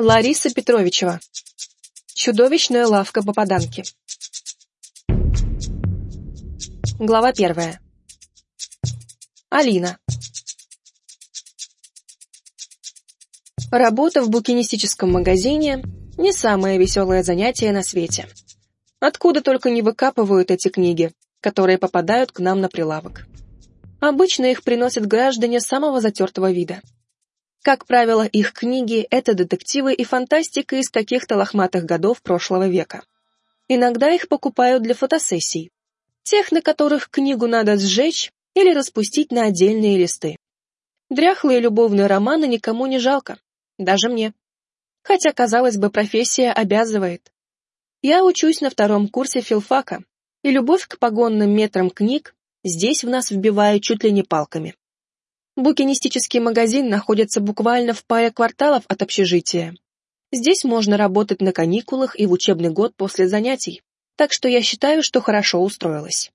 Лариса Петровичева. Чудовищная лавка попаданки. Глава первая. Алина. Работа в букинистическом магазине – не самое веселое занятие на свете. Откуда только не выкапывают эти книги, которые попадают к нам на прилавок. Обычно их приносят граждане самого затертого вида – как правило, их книги — это детективы и фантастика из каких-то лохматых годов прошлого века. Иногда их покупают для фотосессий, тех, на которых книгу надо сжечь или распустить на отдельные листы. Дряхлые любовные романы никому не жалко, даже мне. Хотя, казалось бы, профессия обязывает. Я учусь на втором курсе филфака, и любовь к погонным метрам книг здесь в нас вбивают чуть ли не палками. Букинистический магазин находится буквально в паре кварталов от общежития. Здесь можно работать на каникулах и в учебный год после занятий, так что я считаю, что хорошо устроилась.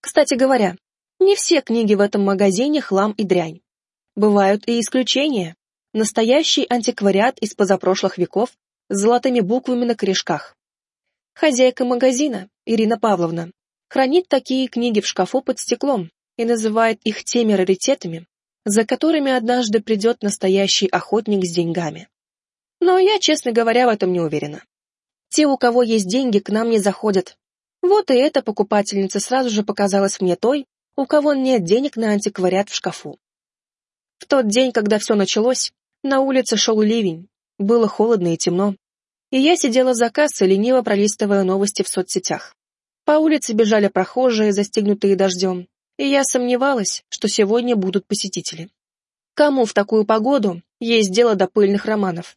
Кстати говоря, не все книги в этом магазине хлам и дрянь. Бывают и исключения. Настоящий антиквариат из позапрошлых веков с золотыми буквами на корешках. Хозяйка магазина, Ирина Павловна, хранит такие книги в шкафу под стеклом и называет их теми раритетами, за которыми однажды придет настоящий охотник с деньгами. Но я, честно говоря, в этом не уверена. Те, у кого есть деньги, к нам не заходят. Вот и эта покупательница сразу же показалась мне той, у кого нет денег на антиквариат в шкафу. В тот день, когда все началось, на улице шел ливень, было холодно и темно, и я сидела за кассой, лениво пролистывая новости в соцсетях. По улице бежали прохожие, застигнутые дождем, и я сомневалась, что сегодня будут посетители. Кому в такую погоду есть дело до пыльных романов?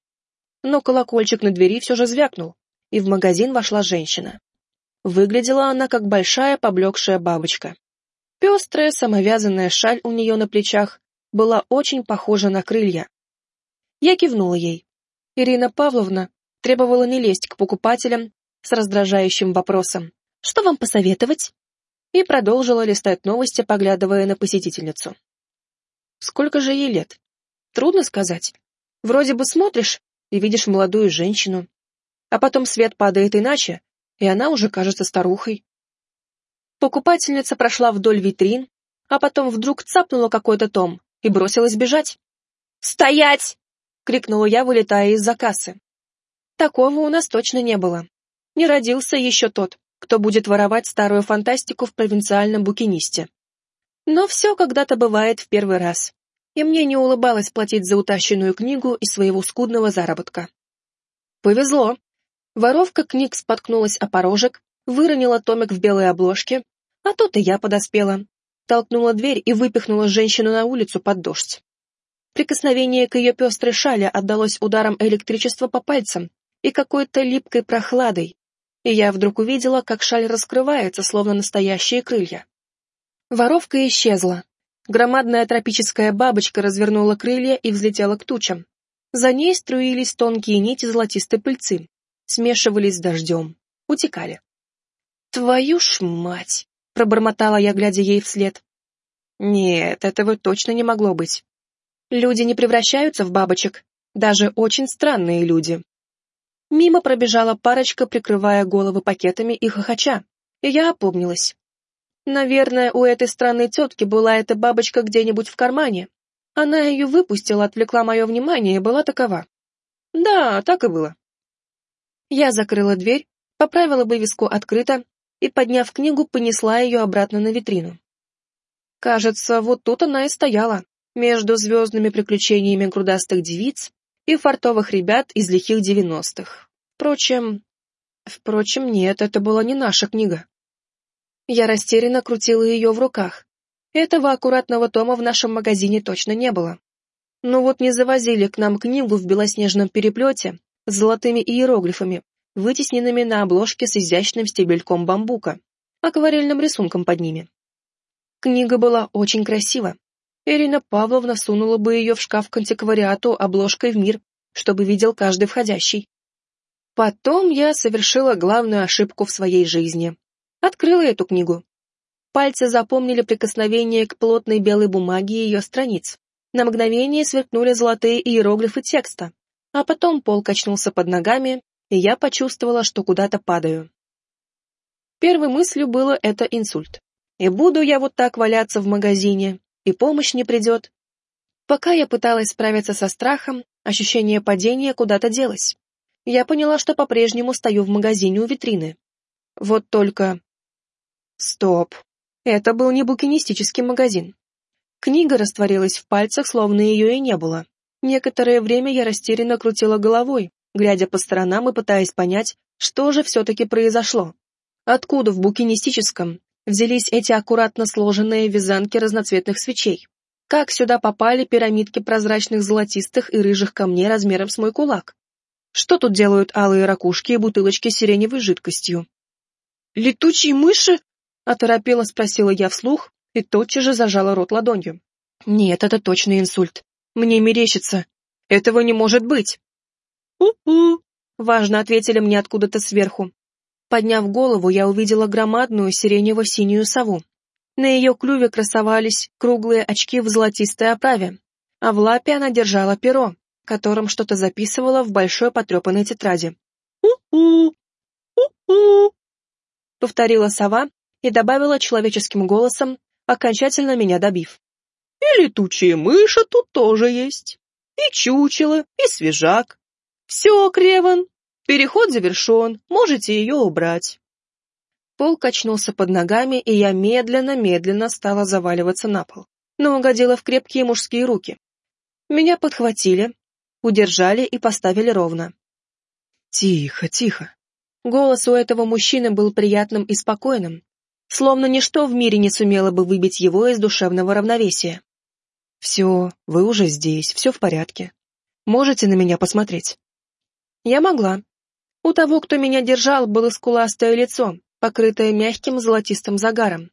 Но колокольчик на двери все же звякнул, и в магазин вошла женщина. Выглядела она как большая поблекшая бабочка. Пестрая самовязанная шаль у нее на плечах была очень похожа на крылья. Я кивнула ей. Ирина Павловна требовала не лезть к покупателям с раздражающим вопросом. «Что вам посоветовать?» И продолжила листать новости, поглядывая на посетительницу. Сколько же ей лет? Трудно сказать. Вроде бы смотришь и видишь молодую женщину, а потом свет падает иначе, и она уже кажется старухой. Покупательница прошла вдоль витрин, а потом вдруг цапнула какой-то том и бросилась бежать. «Стоять!» — крикнула я, вылетая из-за кассы. Такого у нас точно не было. Не родился еще тот, кто будет воровать старую фантастику в провинциальном букинисте. Но все когда-то бывает в первый раз, и мне не улыбалось платить за утащенную книгу из своего скудного заработка. Повезло. Воровка книг споткнулась о порожек, выронила томик в белой обложке, а тут и я подоспела. Толкнула дверь и выпихнула женщину на улицу под дождь. Прикосновение к ее пестрой шале отдалось ударом электричества по пальцам и какой-то липкой прохладой, и я вдруг увидела, как шаль раскрывается, словно настоящие крылья. Воровка исчезла. Громадная тропическая бабочка развернула крылья и взлетела к тучам. За ней струились тонкие нити золотистой пыльцы, смешивались с дождем, утекали. «Твою ж мать!» — пробормотала я, глядя ей вслед. «Нет, этого точно не могло быть. Люди не превращаются в бабочек, даже очень странные люди. Мимо пробежала парочка, прикрывая головы пакетами и хохоча, и я опомнилась. Наверное, у этой странной тетки была эта бабочка где-нибудь в кармане. Она ее выпустила, отвлекла мое внимание и была такова. Да, так и было. Я закрыла дверь, поправила вывеску «Открыто» и, подняв книгу, понесла ее обратно на витрину. Кажется, вот тут она и стояла, между звездными приключениями грудастых девиц и фартовых ребят из лихих девяностых. Впрочем... Впрочем, нет, это была не наша книга. Я растерянно крутила ее в руках. Этого аккуратного тома в нашем магазине точно не было. Но вот не завозили к нам книгу в белоснежном переплете с золотыми иероглифами, вытесненными на обложке с изящным стебельком бамбука, акварельным рисунком под ними. Книга была очень красива, Ирина Павловна сунула бы ее в шкаф к антиквариату обложкой в мир, чтобы видел каждый входящий. Потом я совершила главную ошибку в своей жизни. Открыла эту книгу. Пальцы запомнили прикосновение к плотной белой бумаге ее страниц. На мгновение сверкнули золотые иероглифы текста, А потом пол качнулся под ногами, и я почувствовала, что куда-то падаю. Первой мыслью было это инсульт. И буду я вот так валяться в магазине, и помощь не придет. Пока я пыталась справиться со страхом, ощущение падения куда-то делось. Я поняла, что по-прежнему стою в магазине у витрины. Вот только... Стоп. Это был не букинистический магазин. Книга растворилась в пальцах, словно ее и не было. Некоторое время я растерянно крутила головой, глядя по сторонам и пытаясь понять, что же все-таки произошло. Откуда в букинистическом взялись эти аккуратно сложенные вязанки разноцветных свечей? Как сюда попали пирамидки прозрачных золотистых и рыжих камней размером с мой кулак? Что тут делают алые ракушки и бутылочки с сиреневой жидкостью? «Летучие мыши?» — оторопела спросила я вслух и тотчас же зажала рот ладонью. «Нет, это точно инсульт. Мне мерещится. Этого не может быть!» «У-у!» — важно ответили мне откуда-то сверху. Подняв голову, я увидела громадную сиренево-синюю сову. На ее клюве красовались круглые очки в золотистой оправе, а в лапе она держала перо, которым что-то записывала в большой потрепанной тетради. «У-у! У-у!» — повторила сова и добавила человеческим голосом, окончательно меня добив. «И летучие мыши тут тоже есть, и чучело, и свежак. Все, Креван, Переход завершен, можете ее убрать. Пол качнулся под ногами, и я медленно-медленно стала заваливаться на пол, но угодила в крепкие мужские руки. Меня подхватили, удержали и поставили ровно. «Тихо, тихо». Голос у этого мужчины был приятным и спокойным, словно ничто в мире не сумело бы выбить его из душевного равновесия. «Все, вы уже здесь, все в порядке. Можете на меня посмотреть?» Я могла. У того, кто меня держал, было скуластое лицо, покрытое мягким золотистым загаром.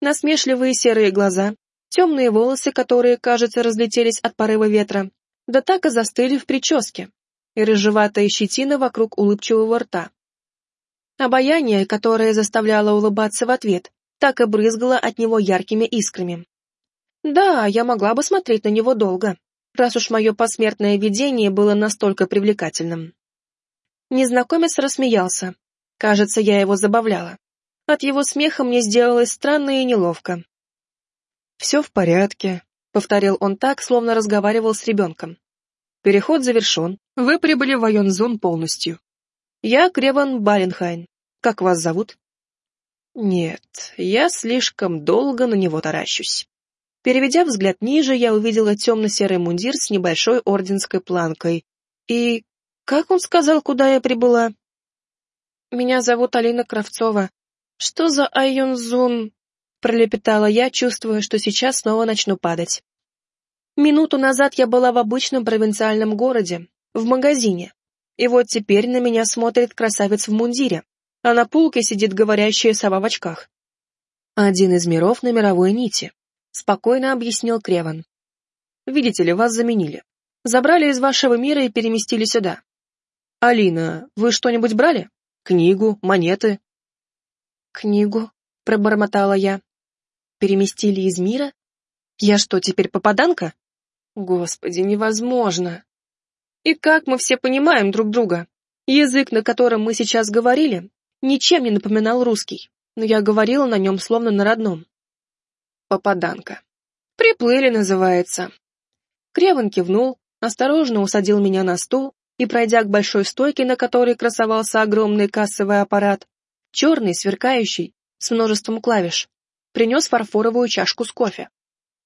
Насмешливые серые глаза, темные волосы, которые, кажется, разлетелись от порыва ветра, да так и застыли в прическе, и рыжеватая щетина вокруг улыбчивого рта. Обаяние, которое заставляло улыбаться в ответ, так и брызгало от него яркими искрами. Да, я могла бы смотреть на него долго, раз уж мое посмертное видение было настолько привлекательным. Незнакомец рассмеялся. Кажется, я его забавляла. От его смеха мне сделалось странно и неловко. «Все в порядке», — повторил он так, словно разговаривал с ребенком. «Переход завершен. Вы прибыли в Айонзон полностью. Я Креван Баленхайн. Как вас зовут?» «Нет, я слишком долго на него таращусь». Переведя взгляд ниже, я увидела темно-серый мундир с небольшой орденской планкой и как он сказал, куда я прибыла? Меня зовут Алина Кравцова. Что за Айонзун? Пролепетала я, чувствуя, что сейчас снова начну падать. Минуту назад я была в обычном провинциальном городе, в магазине. И вот теперь на меня смотрит красавец в мундире, а на пулке сидит говорящая сова в очках. Один из миров на мировой нити, спокойно объяснил Креван. Видите ли, вас заменили. Забрали из вашего мира и переместили сюда. «Алина, вы что-нибудь брали? Книгу, монеты?» «Книгу», — пробормотала я. «Переместили из мира? Я что, теперь попаданка? Господи, невозможно!» И как мы все понимаем друг друга? Язык, на котором мы сейчас говорили, ничем не напоминал русский, но я говорила на нем словно на родном. Попаданка. Приплыли, называется. Креван кивнул, осторожно усадил меня на стул и, пройдя к большой стойке, на которой красовался огромный кассовый аппарат, черный, сверкающий, с множеством клавиш, принес фарфоровую чашку с кофе.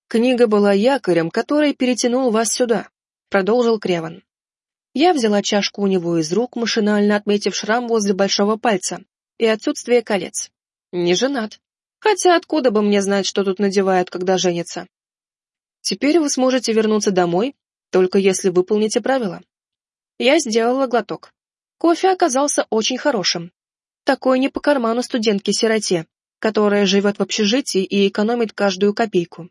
«Книга была якорем, который перетянул вас сюда», — продолжил Креван. Я взяла чашку у него из рук, машинально отметив шрам возле большого пальца и отсутствие колец. Не женат. Хотя откуда бы мне знать, что тут надевают, когда женятся? Теперь вы сможете вернуться домой, только если выполните правила. Я сделала глоток. Кофе оказался очень хорошим. Такой не по карману студентке-сироте, которая живет в общежитии и экономит каждую копейку.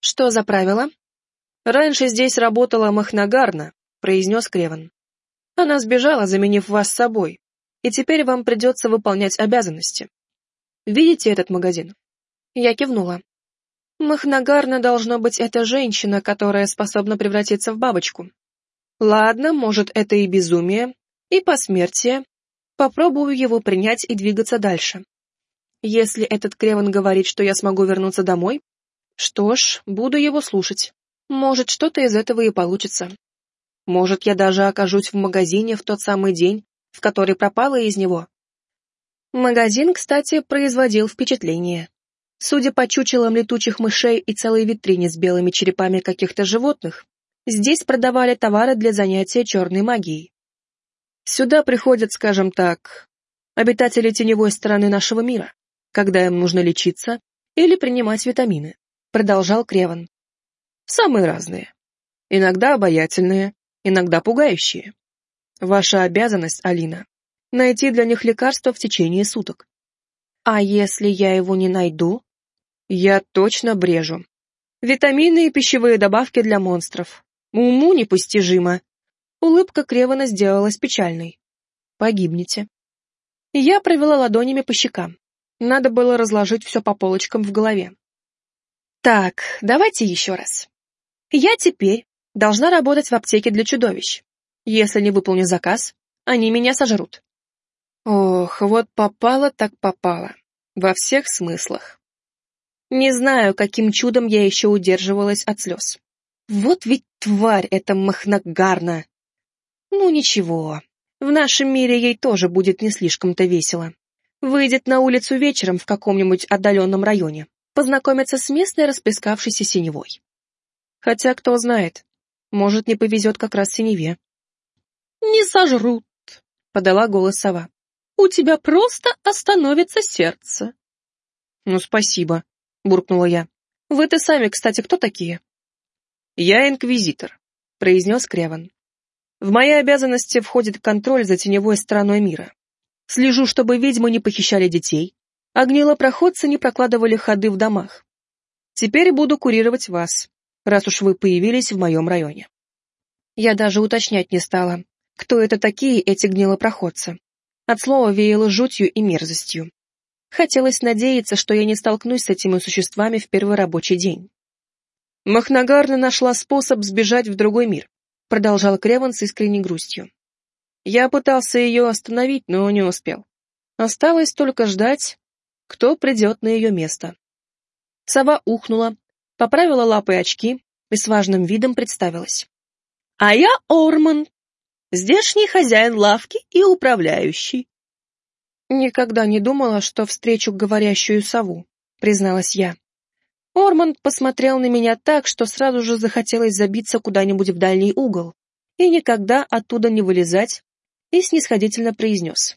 Что за правило? Раньше здесь работала Махнагарна, произнес Креван. Она сбежала, заменив вас собой, и теперь вам придется выполнять обязанности. Видите этот магазин? Я кивнула. Махнагарна должно быть эта женщина, которая способна превратиться в бабочку. Ладно, может, это и безумие, и посмертие. Попробую его принять и двигаться дальше. Если этот Креван говорит, что я смогу вернуться домой, что ж, буду его слушать. Может, что-то из этого и получится. Может, я даже окажусь в магазине в тот самый день, в который пропала из него. Магазин, кстати, производил впечатление. Судя по чучелам летучих мышей и целой витрине с белыми черепами каких-то животных, здесь продавали товары для занятия черной магией. Сюда приходят, скажем так, обитатели теневой стороны нашего мира, когда им нужно лечиться или принимать витамины, продолжал Креван. Самые разные. Иногда обаятельные, иногда пугающие. Ваша обязанность, Алина, найти для них лекарство в течение суток. А если я его не найду? Я точно брежу. Витамины и пищевые добавки для монстров. Уму непостижимо. Улыбка Кревана сделалась печальной. Погибнете. Я провела ладонями по щекам. Надо было разложить все по полочкам в голове. Так, давайте еще раз. Я теперь должна работать в аптеке для чудовищ. Если не выполню заказ, они меня сожрут. Ох, вот попало так попало. Во всех смыслах. Не знаю, каким чудом я еще удерживалась от слез. Вот ведь тварь эта Махнагарна. Ну ничего, в нашем мире ей тоже будет не слишком-то весело. Выйдет на улицу вечером в каком-нибудь отдаленном районе, познакомиться с местной расплескавшейся синевой. Хотя, кто знает, может, не повезет как раз синеве. «Не сожрут», — подала голос сова. «У тебя просто остановится сердце». «Ну, спасибо», — буркнула я. «Вы-то сами, кстати, кто такие?» «Я инквизитор», — произнес Креван. «В мои обязанности входит контроль за теневой стороной мира. Слежу, чтобы ведьмы не похищали детей, а гнилопроходцы не прокладывали ходы в домах. Теперь буду курировать вас, раз уж вы появились в моем районе». Я даже уточнять не стала, кто это такие эти гнилопроходцы. От слова веяло жутью и мерзостью. Хотелось надеяться, что я не столкнусь с этими существами в первый рабочий день. Махнагарна нашла способ сбежать в другой мир, продолжал Креван с искренней грустью. Я пытался ее остановить, но не успел. Осталось только ждать, кто придет на ее место. Сова ухнула, поправила лапы очки и с важным видом представилась. «А я Орман, здешний хозяин лавки и управляющий. Никогда не думала, что встречу говорящую сову, призналась я. Орманд посмотрел на меня так, что сразу же захотелось забиться куда-нибудь в дальний угол и никогда оттуда не вылезать, и снисходительно произнес.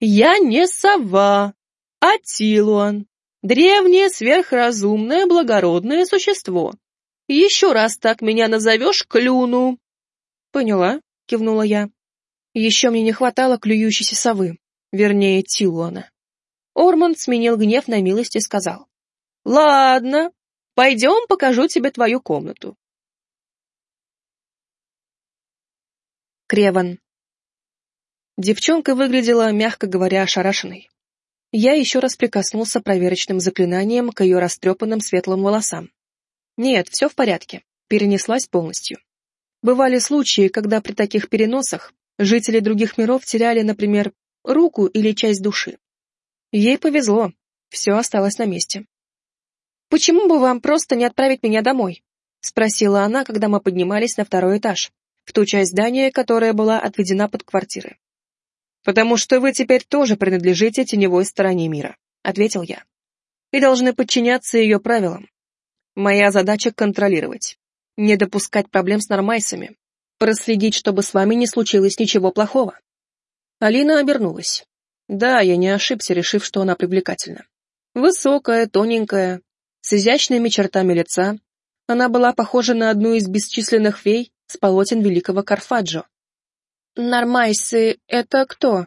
«Я не сова, а Тилуан, древнее сверхразумное благородное существо. Еще раз так меня назовешь, клюну». «Поняла», — кивнула я. «Еще мне не хватало клюющейся совы вернее, Тилуана. Орманд сменил гнев на милость и сказал. «Ладно, пойдем покажу тебе твою комнату». Креван. Девчонка выглядела, мягко говоря, ошарашенной. Я еще раз прикоснулся проверочным заклинанием к ее растрепанным светлым волосам. Нет, все в порядке, перенеслась полностью. Бывали случаи, когда при таких переносах жители других миров теряли, например, руку или часть души. Ей повезло, все осталось на месте. «Почему бы вам просто не отправить меня домой?» — спросила она, когда мы поднимались на второй этаж, в ту часть здания, которая была отведена под квартиры. «Потому что вы теперь тоже принадлежите теневой стороне мира», — ответил я. «И должны подчиняться ее правилам. Моя задача — контролировать, не допускать проблем с нормайсами, проследить, чтобы с вами не случилось ничего плохого. Алина обернулась. Да, я не ошибся, решив, что она привлекательна. Высокая, тоненькая, с изящными чертами лица, она была похожа на одну из бесчисленных фей с полотен великого Карфаджо. «Нормайсы — это кто?»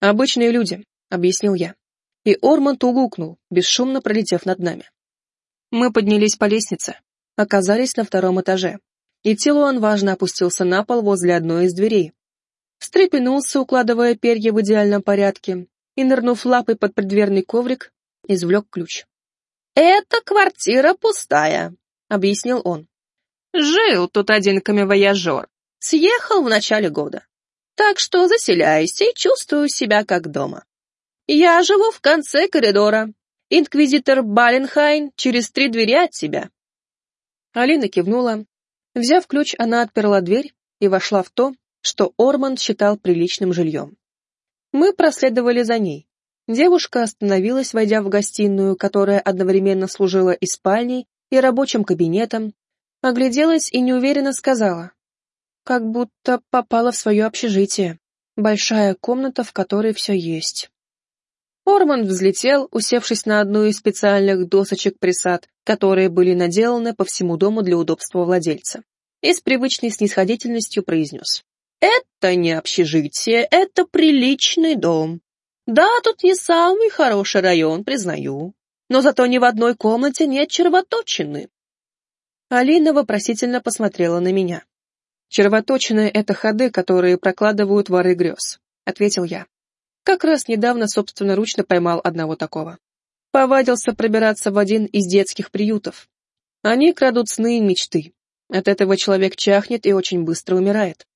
«Обычные люди», — объяснил я. И Орманд угукнул, бесшумно пролетев над нами. Мы поднялись по лестнице, оказались на втором этаже, и Тилуан важно опустился на пол возле одной из дверей, встрепенулся, укладывая перья в идеальном порядке, и, нырнув лапой под преддверный коврик, извлек ключ. «Эта квартира пустая», — объяснил он. «Жил тут один камевояжер, Съехал в начале года. Так что заселяйся и чувствую себя как дома. Я живу в конце коридора. Инквизитор Баленхайн через три двери от тебя. Алина кивнула. Взяв ключ, она отперла дверь и вошла в то, что Орманд считал приличным жильем. Мы проследовали за ней. Девушка остановилась, войдя в гостиную, которая одновременно служила и спальней, и рабочим кабинетом, огляделась и неуверенно сказала. Как будто попала в свое общежитие. Большая комната, в которой все есть. Орман взлетел, усевшись на одну из специальных досочек присад, которые были наделаны по всему дому для удобства владельца, и с привычной снисходительностью произнес. «Это не общежитие, это приличный дом. Да, тут не самый хороший район, признаю, но зато ни в одной комнате нет червоточины». Алина вопросительно посмотрела на меня. «Червоточины — это ходы, которые прокладывают воры грез», — ответил я. Как раз недавно собственноручно поймал одного такого. Повадился пробираться в один из детских приютов. Они крадут сны и мечты. От этого человек чахнет и очень быстро умирает.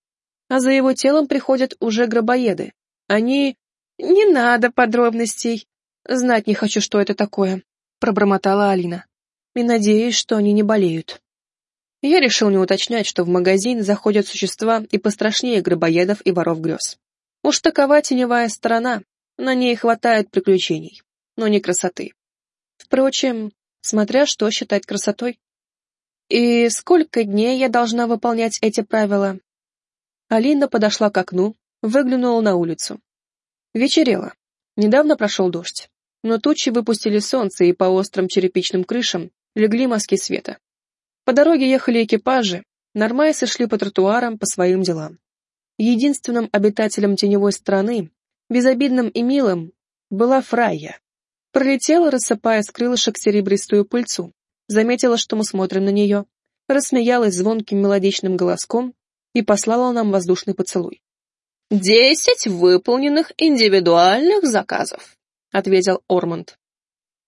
А за его телом приходят уже гробоеды. Они... «Не надо подробностей. Знать не хочу, что это такое», — пробормотала Алина. «И надеюсь, что они не болеют». Я решил не уточнять, что в магазин заходят существа и пострашнее гробоедов и воров грез. Уж такова теневая сторона, на ней хватает приключений, но не красоты. Впрочем, смотря что считать красотой. И сколько дней я должна выполнять эти правила? Алина подошла к окну, выглянула на улицу. Вечерело. Недавно прошел дождь, но тучи выпустили солнце, и по острым черепичным крышам легли мазки света. По дороге ехали экипажи, нормайсы шли по тротуарам по своим делам. Единственным обитателем теневой страны, безобидным и милым, была Фрайя. Пролетела, рассыпая с крылышек серебристую пыльцу, заметила, что мы смотрим на нее, рассмеялась звонким мелодичным голоском и послала нам воздушный поцелуй. «Десять выполненных индивидуальных заказов», — ответил Ормонд.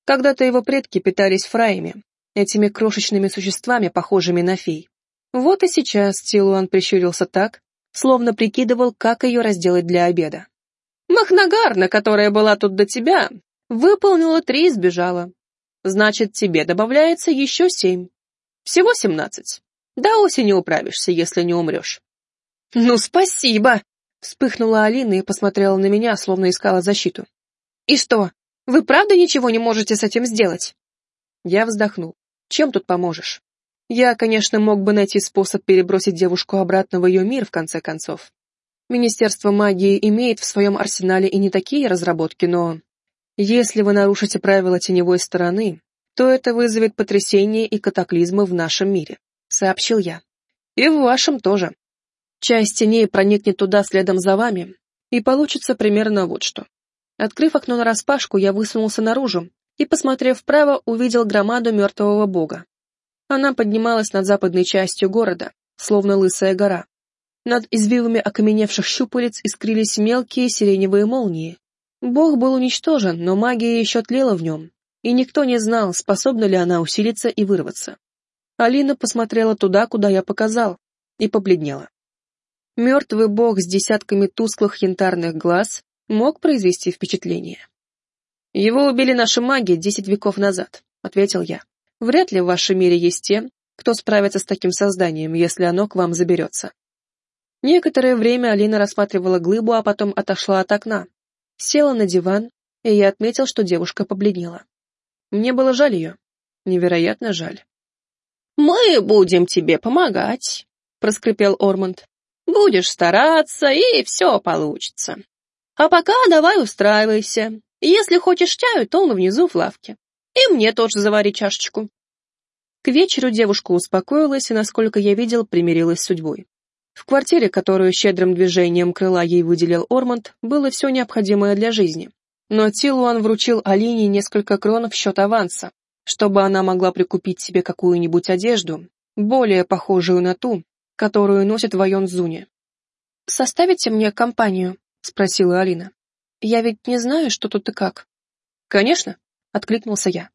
Когда-то его предки питались фраями, этими крошечными существами, похожими на фей. Вот и сейчас Тилуан прищурился так, словно прикидывал, как ее разделать для обеда. «Махнагарна, которая была тут до тебя, выполнила три и сбежала. Значит, тебе добавляется еще семь. Всего семнадцать. До осени управишься, если не умрешь». «Ну, спасибо!» — вспыхнула Алина и посмотрела на меня, словно искала защиту. «И что, вы правда ничего не можете с этим сделать?» Я вздохнул. «Чем тут поможешь?» Я, конечно, мог бы найти способ перебросить девушку обратно в ее мир, в конце концов. Министерство магии имеет в своем арсенале и не такие разработки, но... Если вы нарушите правила теневой стороны, то это вызовет потрясение и катаклизмы в нашем мире, сообщил я. И в вашем тоже. Часть теней проникнет туда следом за вами, и получится примерно вот что. Открыв окно нараспашку, я высунулся наружу и, посмотрев вправо, увидел громаду мертвого бога. Она поднималась над западной частью города, словно лысая гора. Над извивами окаменевших щупалец искрились мелкие сиреневые молнии. Бог был уничтожен, но магия еще тлела в нем, и никто не знал, способна ли она усилиться и вырваться. Алина посмотрела туда, куда я показал, и побледнела. Мертвый бог с десятками тусклых янтарных глаз мог произвести впечатление. «Его убили наши маги десять веков назад», — ответил я. Вряд ли в вашем мире есть те, кто справится с таким созданием, если оно к вам заберется. Некоторое время Алина рассматривала глыбу, а потом отошла от окна. Села на диван, и я отметил, что девушка побледнела. Мне было жаль ее. Невероятно жаль. «Мы будем тебе помогать», — проскрипел Ормонд. «Будешь стараться, и все получится. А пока давай устраивайся. Если хочешь чаю, то он внизу в лавке. И мне тоже завари чашечку. К вечеру девушка успокоилась и, насколько я видел, примирилась с судьбой. В квартире, которую щедрым движением крыла ей выделил Ормонд, было все необходимое для жизни. Но Тилуан вручил Алине несколько крон в счет аванса, чтобы она могла прикупить себе какую-нибудь одежду, более похожую на ту, которую носит в Айонзуне. «Составите мне компанию?» — спросила Алина. «Я ведь не знаю, что тут и как». «Конечно», — откликнулся я.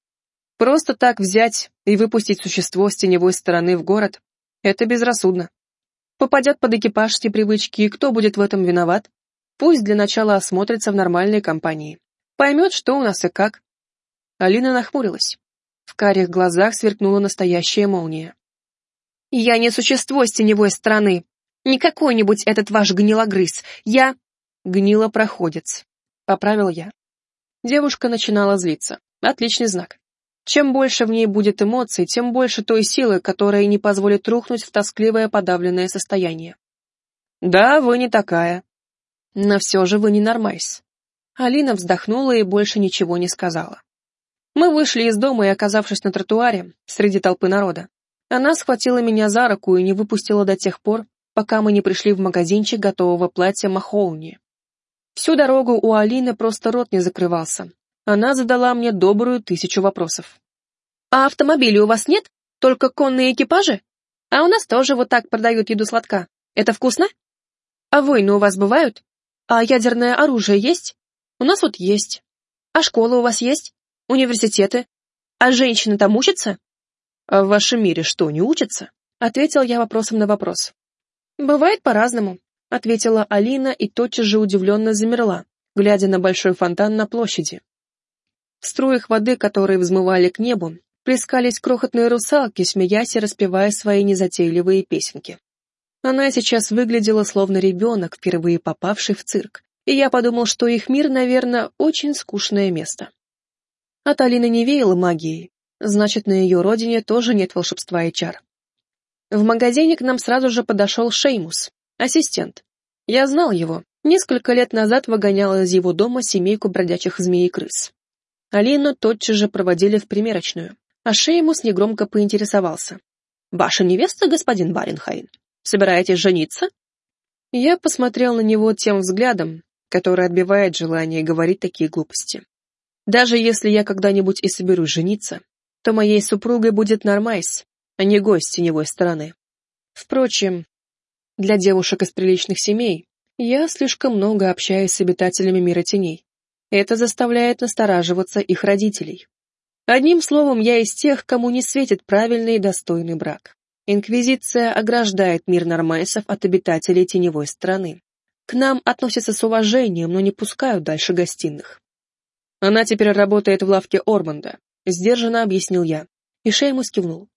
«Просто так взять и выпустить существо с теневой стороны в город — это безрассудно. Попадет под экипажские привычки, и кто будет в этом виноват? Пусть для начала осмотрится в нормальной компании. Поймет, что у нас и как. Алина нахмурилась. В карих глазах сверкнула настоящая молния. «Я не существо с теневой стороны. Не какой-нибудь этот ваш гнилогрыз. Я...» «Гнилопроходец», — поправил я. Девушка начинала злиться. Отличный знак. Чем больше в ней будет эмоций, тем больше той силы, которая не позволит рухнуть в тоскливое подавленное состояние. «Да, вы не такая», но все же вы не нормайс. Алина вздохнула и больше ничего не сказала. Мы вышли из дома и, оказавшись на тротуаре, среди толпы народа, она схватила меня за руку и не выпустила до тех пор, пока мы не пришли в магазинчик готового платья Махоуни. Всю дорогу у Алины просто рот не закрывался. Она задала мне добрую тысячу вопросов. «А автомобилей у вас нет? Только конные экипажи? А у нас тоже вот так продают еду сладка. Это вкусно? А войны у вас бывают? А ядерное оружие есть? У нас вот есть. А школы у вас есть? Университеты? А женщины там учатся? А в вашем мире что, не учатся? Ответил я вопросом на вопрос. Бывает по-разному, ответила Алина и тотчас же удивленно замерла, глядя на большой фонтан на площади. В струях воды, которые взмывали к небу, плескались крохотные русалки, смеясь и распевая свои незатейливые песенки. Она сейчас выглядела словно ребенок, впервые попавший в цирк, и я подумал, что их мир, наверное, очень скучное место. От Алины не веяло магией, значит, на ее родине тоже нет волшебства и чар. В магазине к нам сразу же подошел Шеймус, ассистент. Я знал его, несколько лет назад выгонял из его дома семейку бродячих змей и крыс. Алину тотчас же проводили в примерочную, а Шеймус негромко поинтересовался. «Ваша невеста, господин Баренхайн?» Собираетесь жениться?» Я посмотрел на него тем взглядом, который отбивает желание говорить такие глупости. Даже если я когда-нибудь и соберусь жениться, то моей супругой будет Нормайс, а не гость теневой стороны. Впрочем, для девушек из приличных семей я слишком много общаюсь с обитателями мира теней. Это заставляет настораживаться их родителей. Одним словом, я из тех, кому не светит правильный и достойный брак. Инквизиция ограждает мир нормайсов от обитателей теневой страны. К нам относятся с уважением, но не пускают дальше гостиных. Она теперь работает в лавке Орманда, сдержанно объяснил я, и Шеймус кивнул.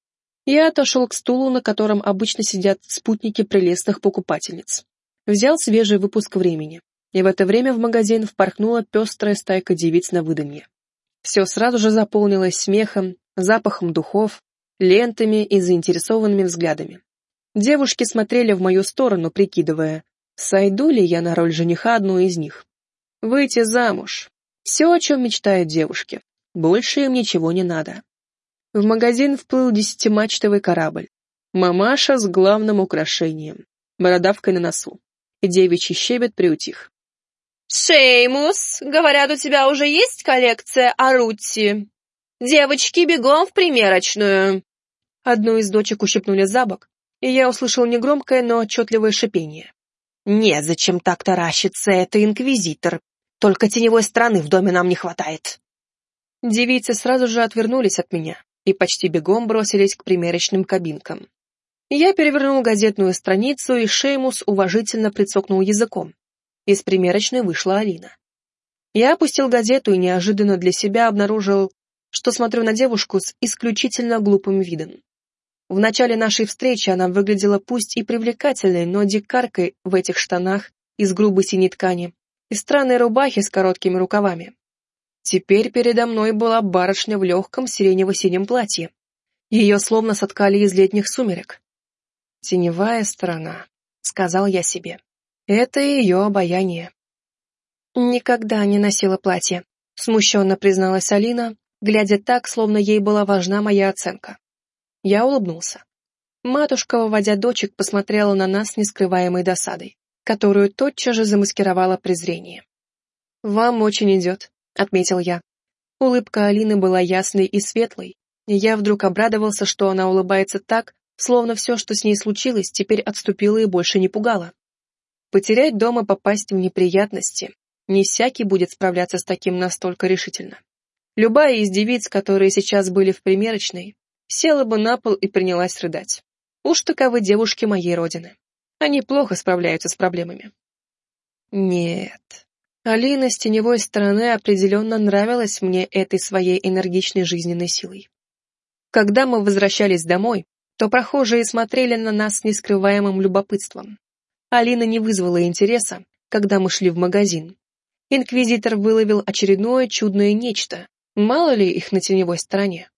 Я отошел к стулу, на котором обычно сидят спутники прелестных покупательниц. Взял свежий выпуск времени, и в это время в магазин впорхнула пестрая стайка девиц на выданье. Все сразу же заполнилось смехом, запахом духов, лентами и заинтересованными взглядами. Девушки смотрели в мою сторону, прикидывая, сойду ли я на роль жениха одной из них. Выйти замуж. Все, о чем мечтают девушки. Больше им ничего не надо. В магазин вплыл десятимачтовый корабль. Мамаша с главным украшением — бородавкой на носу. Девичий щебет приутих. «Шеймус, говорят, у тебя уже есть коллекция Арутти? Девочки, бегом в примерочную!» Одну из дочек ущипнули за бок, и я услышал негромкое, но отчетливое шипение. «Незачем так таращиться, это инквизитор. Только теневой стороны в доме нам не хватает». Девицы сразу же отвернулись от меня и почти бегом бросились к примерочным кабинкам. Я перевернул газетную страницу, и Шеймус уважительно прицокнул языком. Из примерочной вышла Алина. Я опустил газету и неожиданно для себя обнаружил, что смотрю на девушку с исключительно глупым видом. В начале нашей встречи она выглядела пусть и привлекательной, но дикаркой в этих штанах из грубой синей ткани и странной рубахе с короткими рукавами. Теперь передо мной была барышня в легком сиренево-синем платье. Ее словно соткали из летних сумерек. «Теневая сторона», — сказал я себе. «Это ее обаяние». «Никогда не носила платье», — смущенно призналась Алина, глядя так, словно ей была важна моя оценка. Я улыбнулся. Матушка, выводя дочек, посмотрела на нас с нескрываемой досадой, которую тотчас же замаскировала презрение. «Вам очень идет», — отметил я. Улыбка Алины была ясной и светлой, и я вдруг обрадовался, что она улыбается так, словно все, что с ней случилось, теперь отступило и больше не пугало. Потерять дома, попасть в неприятности. Не всякий будет справляться с таким настолько решительно. Любая из девиц, которые сейчас были в примерочной, села бы на пол и принялась рыдать. Уж таковы девушки моей родины. Они плохо справляются с проблемами. Нет, Алина с теневой стороны определенно нравилась мне этой своей энергичной жизненной силой. Когда мы возвращались домой, то прохожие смотрели на нас с нескрываемым любопытством. Алина не вызвала интереса, когда мы шли в магазин. Инквизитор выловил очередное чудное нечто, мало ли их на теневой стороне.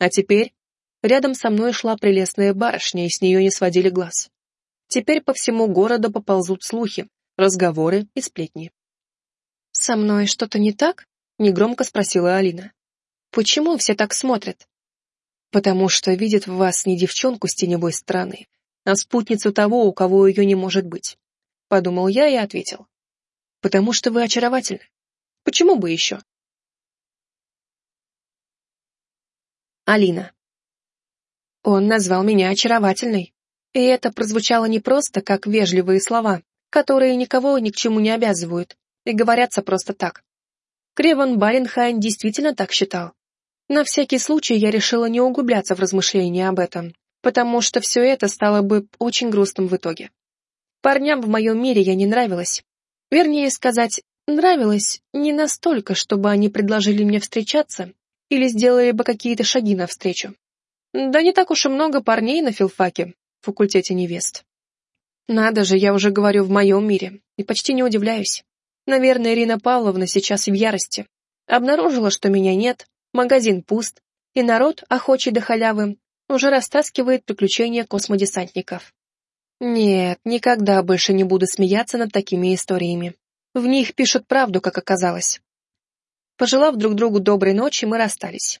А теперь рядом со мной шла прелестная барышня, и с нее не сводили глаз. Теперь по всему городу поползут слухи, разговоры и сплетни. «Со мной что-то не так?» — негромко спросила Алина. «Почему все так смотрят?» «Потому что видят в вас не девчонку с теневой стороны, а спутницу того, у кого ее не может быть», — подумал я и ответил. «Потому что вы очаровательны. Почему бы еще?» Алина. Он назвал меня очаровательной, и это прозвучало не просто как вежливые слова, которые никого ни к чему не обязывают, и говорятся просто так. Креван Баренхайн действительно так считал. На всякий случай я решила не углубляться в размышления об этом, потому что все это стало бы очень грустным в итоге. Парням в моем мире я не нравилась. Вернее сказать, нравилась не настолько, чтобы они предложили мне встречаться или сделали бы какие-то шаги навстречу. Да не так уж и много парней на филфаке, факультете невест. Надо же, я уже говорю в моем мире, и почти не удивляюсь. Наверное, Ирина Павловна сейчас в ярости. Обнаружила, что меня нет, магазин пуст, и народ, охочий до халявы, уже растаскивает приключения космодесантников. Нет, никогда больше не буду смеяться над такими историями. В них пишут правду, как оказалось. Пожелав друг другу доброй ночи, мы расстались.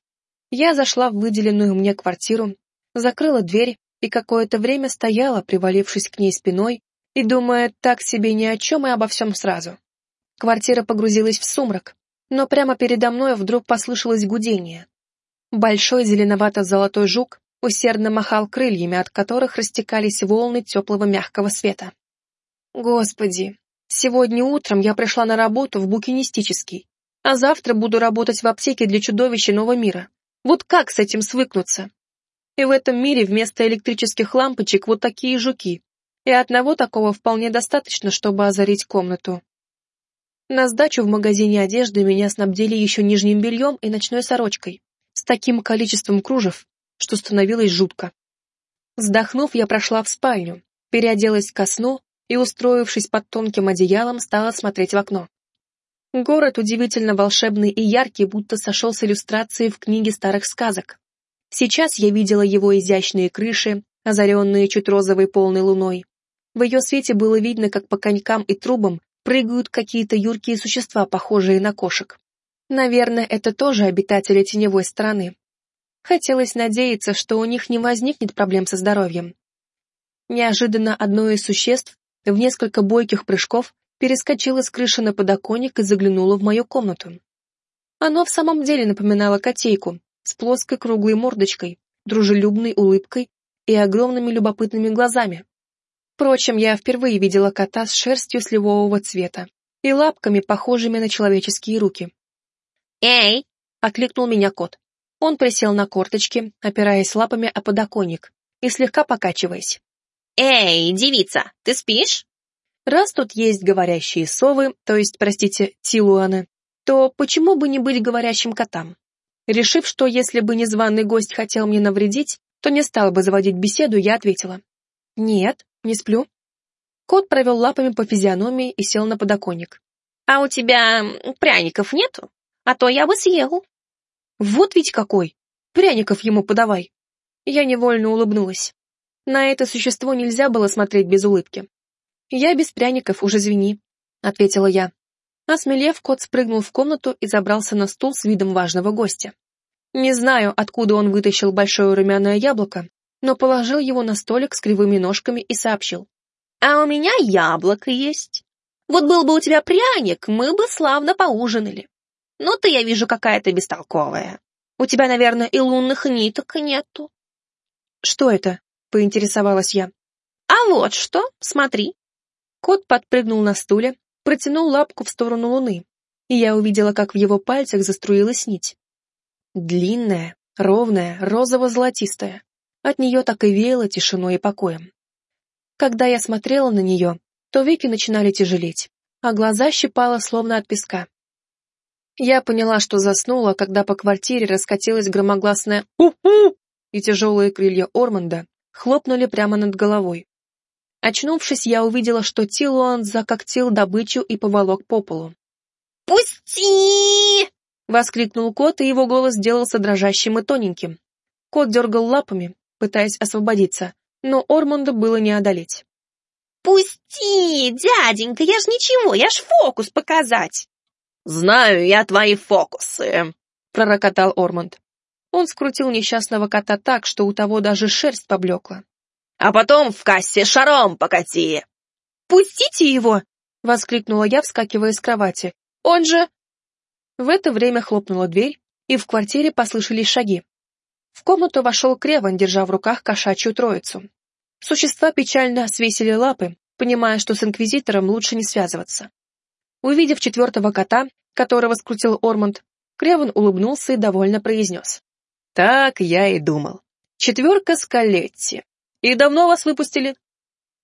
Я зашла в выделенную мне квартиру, закрыла дверь и какое-то время стояла, привалившись к ней спиной и думая так себе ни о чем и обо всем сразу. Квартира погрузилась в сумрак, но прямо передо мной вдруг послышалось гудение. Большой зеленовато-золотой жук усердно махал крыльями, от которых растекались волны теплого мягкого света. Господи, сегодня утром я пришла на работу в букинистический, а завтра буду работать в аптеке для чудовищ иного мира. Вот как с этим свыкнуться? И в этом мире вместо электрических лампочек вот такие жуки, и одного такого вполне достаточно, чтобы озарить комнату. На сдачу в магазине одежды меня снабдили еще нижним бельем и ночной сорочкой, с таким количеством кружев, что становилось жутко. Вздохнув, я прошла в спальню, переоделась ко сну и, устроившись под тонким одеялом, стала смотреть в окно. Город удивительно волшебный и яркий, будто сошел с иллюстрации в книге старых сказок. Сейчас я видела его изящные крыши, озаренные чуть розовой полной луной. В ее свете было видно, как по конькам и трубам прыгают какие-то юркие существа, похожие на кошек. Наверное, это тоже обитатели теневой стороны. Хотелось надеяться, что у них не возникнет проблем со здоровьем. Неожиданно одно из существ в несколько бойких прыжков перескочило с крыши на подоконник и заглянуло в мою комнату. Оно в самом деле напоминало котейку с плоской круглой мордочкой, дружелюбной улыбкой и огромными любопытными глазами. Впрочем, я впервые видела кота с шерстью сливового цвета и лапками, похожими на человеческие руки. «Эй!» — окликнул меня кот. Он присел на корточки, опираясь лапами о подоконник и слегка покачиваясь. «Эй, девица, ты спишь?» Раз тут есть говорящие совы, то есть, простите, тилуаны, то почему бы не быть говорящим котам? Решив, что если бы незваный гость хотел мне навредить, то не стал бы заводить беседу, я ответила. «Нет, не сплю». Кот провел лапами по физиономии и сел на подоконник. «А у тебя пряников нету? А то я бы съел». «Вот ведь какой! Пряников ему подавай!» Я невольно улыбнулась. На это существо нельзя было смотреть без улыбки. «Я без пряников, уж извини», — ответила я. Осмелев, кот спрыгнул в комнату и забрался на стул с видом важного гостя. Не знаю, откуда он вытащил большое румяное яблоко, но положил его на столик с кривыми ножками и сообщил. «А у меня яблоко есть. Вот был бы у тебя пряник, мы бы славно поужинали. Но ты, я вижу, какая-то бестолковая. У тебя, наверное, и лунных ниток нету». «Что это?» — поинтересовалась я. «А вот что, смотри». Кот подпрыгнул на стуле, протянул лапку в сторону луны, и я увидела, как в его пальцах заструилась нить. Длинная, ровная, розово-золотистая. От нее так и веяло тишиной и покоем. Когда я смотрела на нее, то веки начинали тяжелеть, а глаза щипало словно от песка. Я поняла, что заснула, когда по квартире раскатилась громогласная «У-у!» и тяжелые крылья Орманда хлопнули прямо над головой. Очнувшись, я увидела, что Тилуан закоктил добычу и поволок по полу. «Пусти!» — воскликнул кот, и его голос сделался дрожащим и тоненьким. Кот дергал лапами, пытаясь освободиться, но Ормонда было не одолеть. «Пусти, дяденька, я ж ничего, я ж фокус показать!» «Знаю я твои фокусы», — пророкотал Ормонд. Он скрутил несчастного кота так, что у того даже шерсть поблекла. «А потом в кассе шаром покати!» «Пустите его!» — воскликнула я, вскакивая с кровати. «Он же...» В это время хлопнула дверь, и в квартире послышались шаги. В комнату вошел Креван, держа в руках кошачью троицу. Существа печально свесили лапы, понимая, что с Инквизитором лучше не связываться. Увидев четвертого кота, которого скрутил Ормонд, Креван улыбнулся и довольно произнес. «Так я и думал. Четверка Скалетти. И давно вас выпустили?»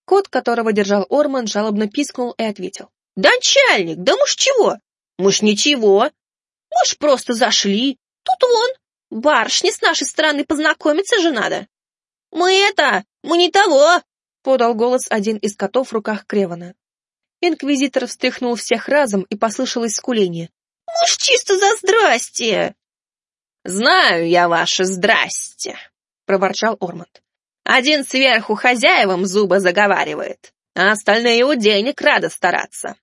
Кот, которого держал Ормонд, жалобно пискнул и ответил. «Да, начальник, да мы ж чего? Мы ж ничего. Мы ж просто зашли. Тут вон, барышни с нашей стороны познакомиться же надо. Мы это, мы не того!» — подал голос один из котов в руках Кревана. Инквизитор встряхнул всех разом, и послышалось скуление. «Мы ж чисто за здрасте!» «Знаю я ваше здрасте!» — проворчал Ормонд. «Один сверху хозяевам зубы заговаривает, а остальные у денег рады стараться».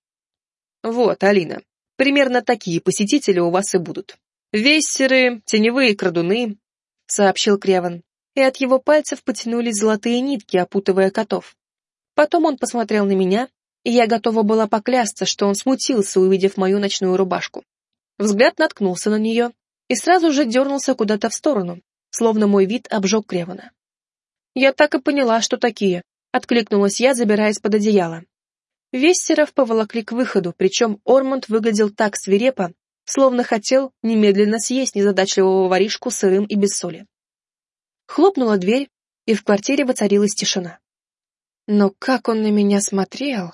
«Вот, Алина, примерно такие посетители у вас и будут. Вессеры, теневые крадуны», — сообщил Креван и от его пальцев потянулись золотые нитки, опутывая котов. Потом он посмотрел на меня, и я готова была поклясться, что он смутился, увидев мою ночную рубашку. Взгляд наткнулся на нее и сразу же дернулся куда-то в сторону, словно мой вид обжег Кревана. «Я так и поняла, что такие», — откликнулась я, забираясь под одеяло. Вестеров поволокли к выходу, причем Ормонд выглядел так свирепо, словно хотел немедленно съесть незадачливого воришку сырым и без соли. Хлопнула дверь, и в квартире воцарилась тишина. Но как он на меня смотрел!